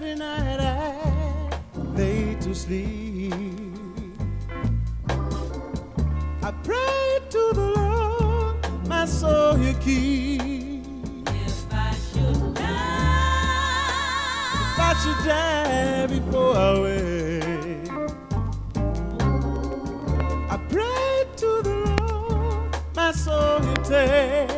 every night I lay to sleep. I pray to the Lord, my soul you keep. If I should die, if I should die before I wake, I pray to the Lord, my soul you take.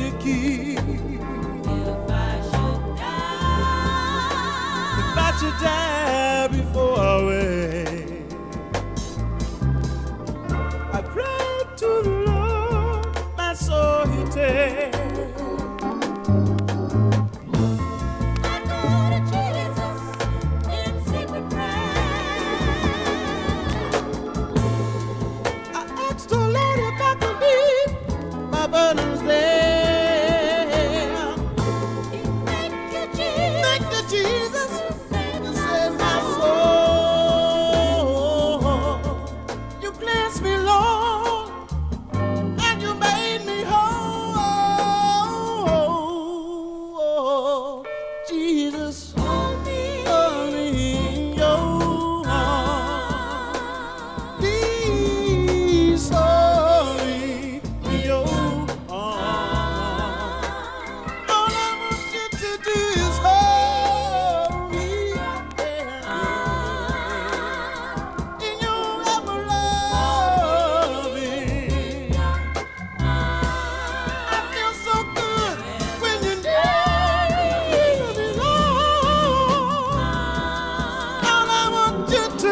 If I should die, if I should die before I wake, I pray to Lord my soul he.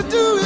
to do it.